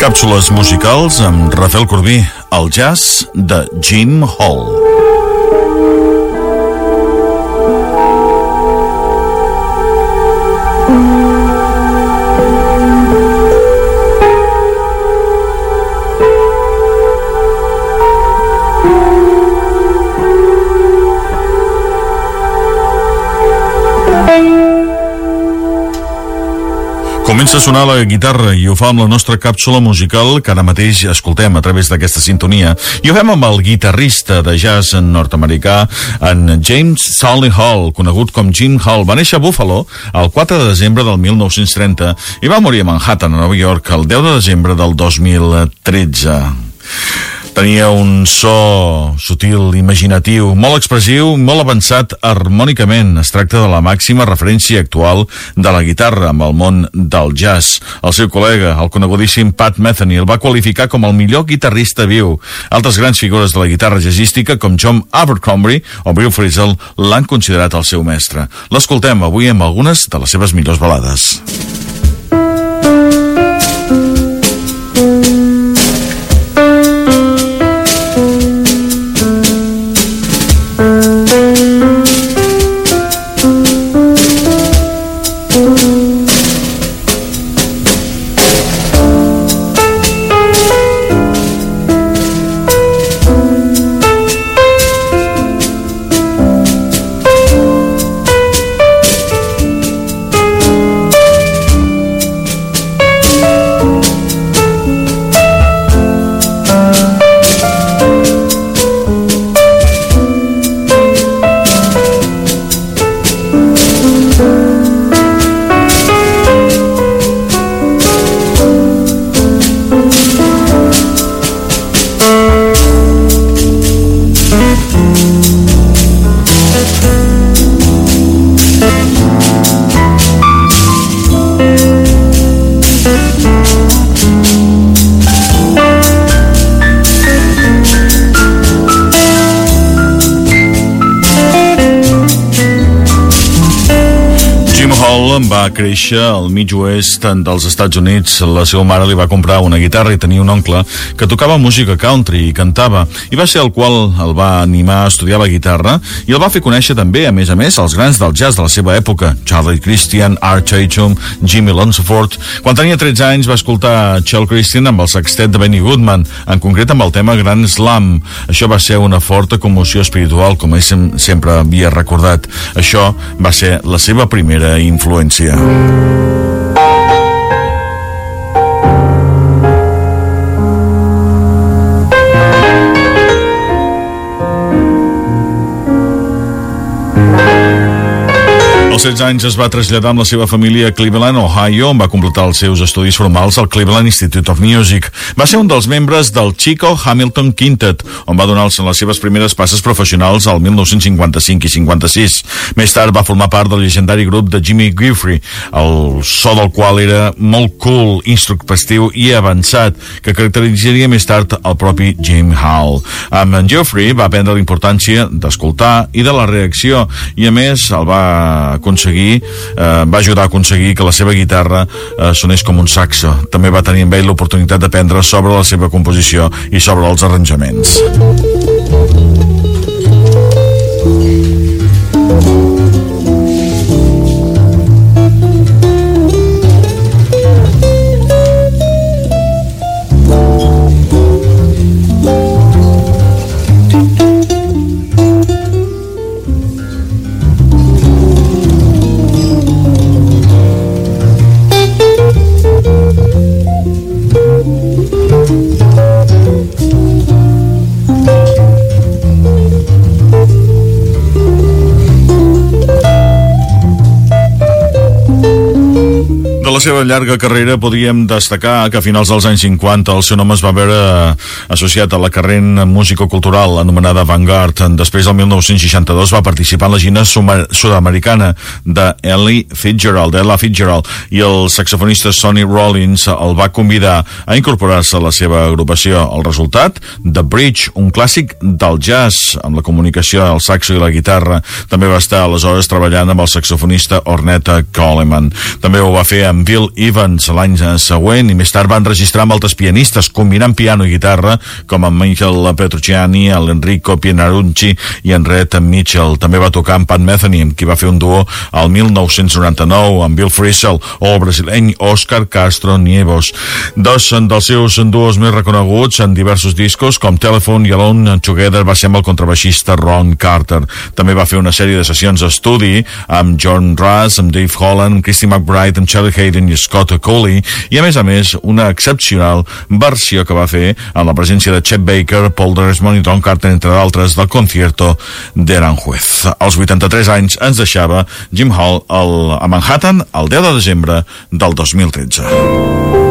Càpsules musicals amb Rafael Corbí, el jazz de Jim Hall. Comença a sonar la guitarra i ho fa amb la nostra càpsula musical que ara mateix escoltem a través d'aquesta sintonia. I ho fem amb el guitarrista de jazz nord-americà, en James Sully Hall, conegut com Jim Hall. Va néixer a Buffalo el 4 de desembre del 1930 i va morir a Manhattan, a Nova York, el 10 de desembre del 2013. Tenia un so sutil, imaginatiu, molt expressiu, molt avançat harmònicament. Es tracta de la màxima referència actual de la guitarra amb el món del jazz. El seu col·lega, el conegudíssim Pat Metheny, el va qualificar com el millor guitarrista viu. Altres grans figures de la guitarra jazzística, com John Abercrombie o Bill Frisell, l'han considerat el seu mestre. L'escoltem avui amb algunes de les seves millors balades. Jim Hall va créixer al mig oest dels Estats Units. La seva mare li va comprar una guitarra i tenia un oncle que tocava música country i cantava, i va ser el qual el va animar a estudiar la guitarra i el va fer conèixer també, a més a més, els grans del jazz de la seva època, Charlie Christian, Art Tatum, Jimmy Lunceford. Quan tenia 13 anys va escoltar Charles Christian amb el sextet de Benny Goodman, en concret amb el tema Grand Slam. Això va ser una forta commoció espiritual, com ell sem sempre havia recordat. Això va ser la seva primera influència. 见。Als 16 anys es va traslladar amb la seva família a Cleveland, Ohio, on va completar els seus estudis formals al Cleveland Institute of Music. Va ser un dels membres del Chico Hamilton Quintet, on va donar-se les seves primeres passes professionals al 1955 i 56. Més tard va formar part del llegendari grup de Jimmy Giuffre, el so del qual era molt cool, instructiu i avançat, que caracteritzaria més tard el propi Jim Hall. Amb en Giuffre va aprendre la importància d'escoltar i de la reacció, i a més el va aconseguir, eh, va ajudar a aconseguir que la seva guitarra eh, sonés com un saxo. També va tenir amb ell l'oportunitat d'aprendre sobre la seva composició i sobre els arranjaments. La seva llarga carrera podríem destacar que a finals dels anys 50 el seu nom es va veure associat a la carrera musicocultural anomenada Vanguard. Després, del 1962, va participar en la gira sud-americana de Ellie Fitzgerald, Ella Fitzgerald, i el saxofonista Sonny Rollins el va convidar a incorporar-se a la seva agrupació. El resultat, The Bridge, un clàssic del jazz, amb la comunicació, el saxo i la guitarra. També va estar aleshores treballant amb el saxofonista Ornetta Coleman. També ho va fer amb Bill Evans l'any següent i més tard van registrar amb altres pianistes combinant piano i guitarra com en Michael Petrucciani, l'Enrico Pienarunci i en Red Mitchell. També va tocar amb Pat Metheny, amb qui va fer un duo al 1999 amb Bill Frisell o el brasileny Oscar Castro Nievos. Dos dels seus duos més reconeguts en diversos discos com Telephone i Alone Together va ser amb el contrabaixista Ron Carter. També va fer una sèrie de sessions d'estudi amb John Russ, amb Dave Holland, Christy McBride, amb Charlie Hayden i Scott Cooley i a més a més una excepcional versió que va fer amb la presència de Chet Baker, Paul Desmond i Don Carter entre d'altres del concierto d'Aranjuez. Als 83 anys ens deixava Jim Hall el, a Manhattan el 10 de desembre del 2013.